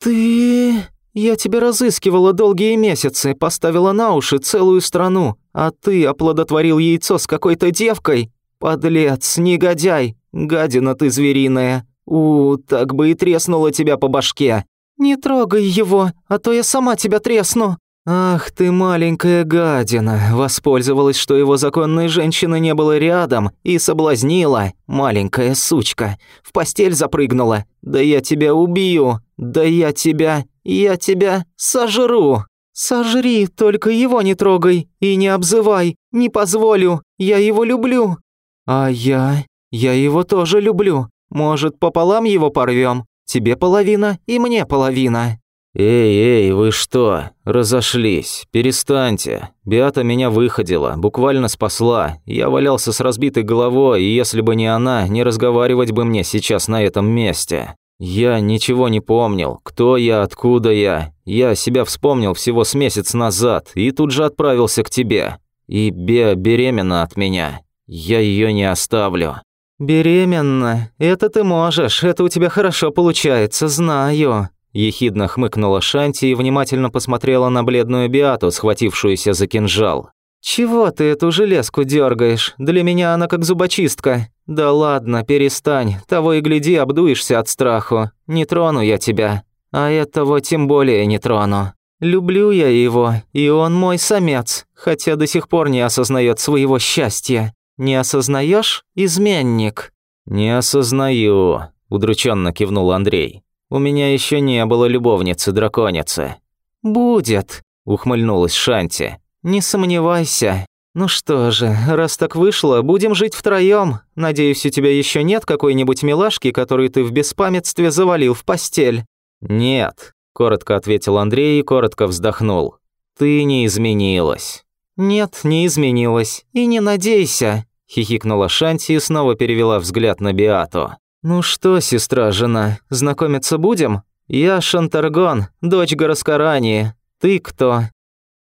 «Ты...» «Я тебя разыскивала долгие месяцы, поставила на уши целую страну, а ты оплодотворил яйцо с какой-то девкой? Подлец, негодяй, гадина ты звериная. У, так бы и треснула тебя по башке. Не трогай его, а то я сама тебя тресну». «Ах ты маленькая гадина, воспользовалась, что его законной женщины не было рядом, и соблазнила, маленькая сучка. В постель запрыгнула. Да я тебя убью, да я тебя, я тебя сожру. Сожри, только его не трогай и не обзывай, не позволю, я его люблю». «А я, я его тоже люблю. Может, пополам его порвем? Тебе половина и мне половина». «Эй, эй, вы что? Разошлись. Перестаньте. Биата меня выходила, буквально спасла. Я валялся с разбитой головой, и если бы не она, не разговаривать бы мне сейчас на этом месте. Я ничего не помнил. Кто я, откуда я? Я себя вспомнил всего с месяц назад и тут же отправился к тебе. И Беа беременна от меня. Я ее не оставлю». «Беременна? Это ты можешь, это у тебя хорошо получается, знаю», Ехидно хмыкнула Шанти и внимательно посмотрела на бледную Биату, схватившуюся за кинжал. «Чего ты эту железку дергаешь? Для меня она как зубочистка. Да ладно, перестань, того и гляди, обдуешься от страху. Не трону я тебя. А этого тем более не трону. Люблю я его, и он мой самец, хотя до сих пор не осознает своего счастья. Не осознаешь, изменник?» «Не осознаю», – удрученно кивнул Андрей. У меня еще не было любовницы-драконицы». «Будет», – ухмыльнулась Шанти. «Не сомневайся. Ну что же, раз так вышло, будем жить втроем. Надеюсь, у тебя еще нет какой-нибудь милашки, которую ты в беспамятстве завалил в постель?» «Нет», – коротко ответил Андрей и коротко вздохнул. «Ты не изменилась». «Нет, не изменилась. И не надейся», – хихикнула Шанти и снова перевела взгляд на Биату. «Ну что, сестра-жена, знакомиться будем? Я Шантаргон, дочь Гороскарани. Ты кто?»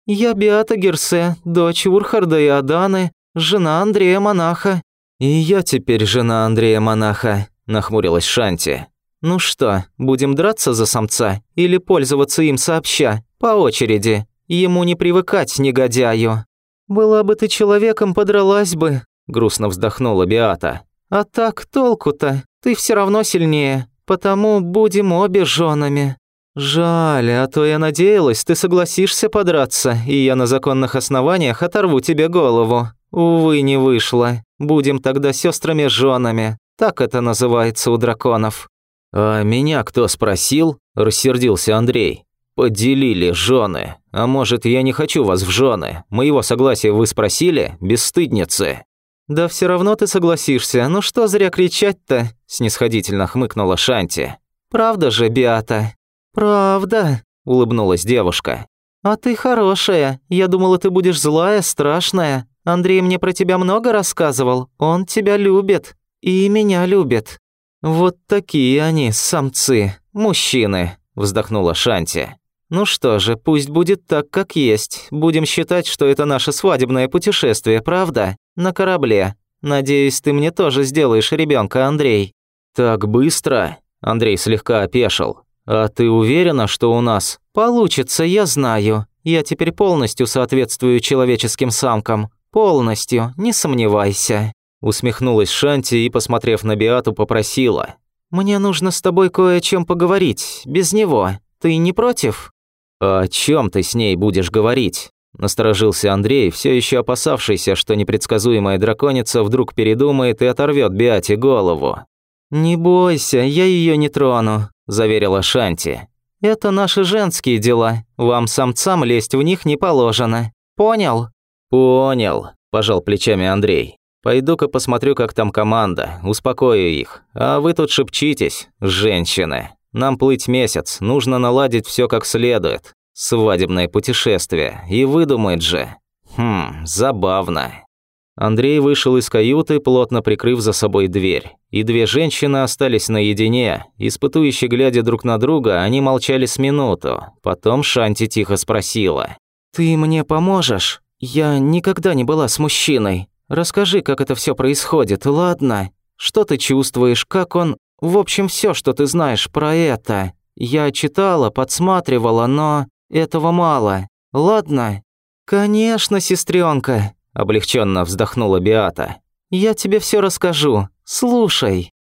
«Я Биата Герсе, дочь Урхарда и Аданы, жена Андрея Монаха». «И я теперь жена Андрея Монаха», – нахмурилась Шанти. «Ну что, будем драться за самца или пользоваться им сообща, по очереди? Ему не привыкать, негодяю». «Была бы ты человеком, подралась бы», – грустно вздохнула Биата. «А так толку-то? Ты все равно сильнее, потому будем обе женами. Жаль, а то я надеялась, ты согласишься подраться, и я на законных основаниях оторву тебе голову. Увы, не вышло. Будем тогда сестрами женами. Так это называется у драконов. А меня кто спросил? рассердился Андрей. Поделили жены. А может, я не хочу вас в жены? Моего согласия вы спросили, бесстыдницы? «Да все равно ты согласишься, ну что зря кричать-то?» – снисходительно хмыкнула Шанти. «Правда же, Биата?» «Правда», – улыбнулась девушка. «А ты хорошая. Я думала, ты будешь злая, страшная. Андрей мне про тебя много рассказывал. Он тебя любит. И меня любит». «Вот такие они, самцы, мужчины», – вздохнула Шанти. «Ну что же, пусть будет так, как есть. Будем считать, что это наше свадебное путешествие, правда? На корабле. Надеюсь, ты мне тоже сделаешь ребенка, Андрей». «Так быстро?» Андрей слегка опешил. «А ты уверена, что у нас?» «Получится, я знаю. Я теперь полностью соответствую человеческим самкам. Полностью, не сомневайся». Усмехнулась Шанти и, посмотрев на Биату, попросила. «Мне нужно с тобой кое о чем поговорить, без него. Ты не против?» «О чем ты с ней будешь говорить?» Насторожился Андрей, все еще опасавшийся, что непредсказуемая драконица вдруг передумает и оторвет Биате голову. «Не бойся, я ее не трону», – заверила Шанти. «Это наши женские дела. Вам, самцам, лезть в них не положено. Понял?» «Понял», – пожал плечами Андрей. «Пойду-ка посмотрю, как там команда, успокою их. А вы тут шепчитесь, женщины». Нам плыть месяц, нужно наладить все как следует. Свадебное путешествие. И выдумать же. Хм, забавно. Андрей вышел из каюты, плотно прикрыв за собой дверь. И две женщины остались наедине. Испытующе глядя друг на друга, они молчали с минуту. Потом Шанти тихо спросила. «Ты мне поможешь? Я никогда не была с мужчиной. Расскажи, как это все происходит, ладно? Что ты чувствуешь, как он... В общем, все, что ты знаешь про это. Я читала, подсматривала, но этого мало. Ладно?» «Конечно, сестренка, облегченно вздохнула Биата. «Я тебе все расскажу. Слушай».